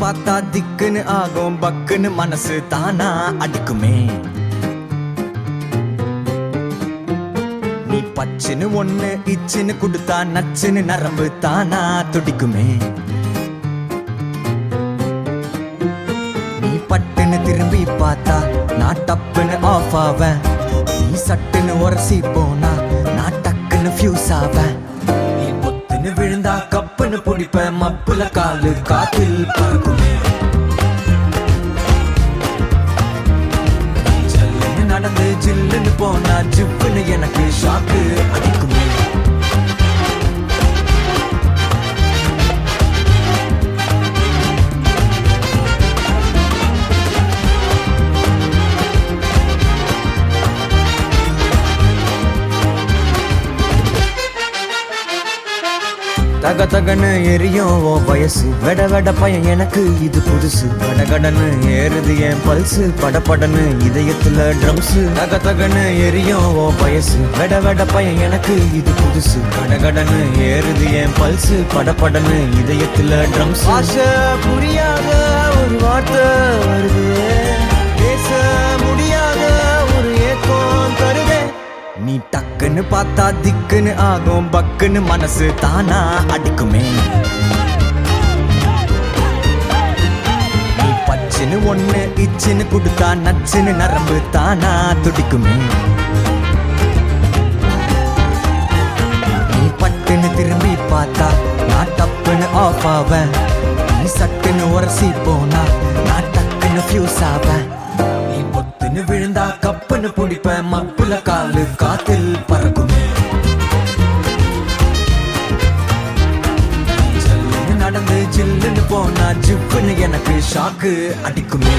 பார்த்தா திக்குன்னு ஆகும் பக்குன்னு மனசு தானா அடிக்குமே. நீ பச்சுன்னு ஒண்ணு இச்சுன்னு கொடுத்தா நச்சுன்னு நரம்பு தானா துடிக்குமே. நீ பட்டுன்னு திரும்பி பார்த்தா நான் டப்புன்னு ஆஃப் ஆவேன். நீ சட்டுன்னு உரசி போனா நான் டக்குன்னு ஃபியூஸ் ஆவேன். கப்புன்னு பிடிப்ப மப்புல காலு காத்தில் பறக்குமே. நடந்து ஜில்லுன்னு போனா ஜிப்புன்னு என தக தகன்னு எரியும் ஓ வயசு. வெட வெட பையன் எனக்கு இது புதுசு. கடகடன்னு ஏறுது என் பல்சு. படபடன்னு இதயத்துல ட்ரம்ஸ். தக தகன்னு எரியும் ஓ வயசு. வெட வெட பையன் எனக்கு இது புதுசு. கடகடன்னு ஏறுது என் பல்சு. படபடன்னு இதயத்துல ட்ரம்ஸ். ஆசை புரியாத ஒரு வார்த்தை வருது. பேச முடியாத ஒரு ஏக்கம் தருதே. நீ டக்குன்னு பார்த்தா திக்குன்னு ஆகும் பக்குன்னு மனசு தானா அடிக்குமே. பச்சுன்னு ஒண்ணு இச்சுன்னு கொடுத்தா நச்சுன்னு நரம்பு தானா துடிக்குமே. நீ பட்டுன்னு திரும்பி பார்த்தா நான் டப்புன்னு ஆஃப் ஆவேன். நீ சட்டுன்னு உரசி போனா நான் டக்குன்னு ஃபியூஸ் ஆவேன். நீ பொத்துன்னு விழுந்தா கப்புன்னு பிடிப்பேன் மப்புல காலு காத்தில் சில்லுன்னு போனா ஜிப்புன்னு எனக்கு ஷாக்கு அடிக்குமே.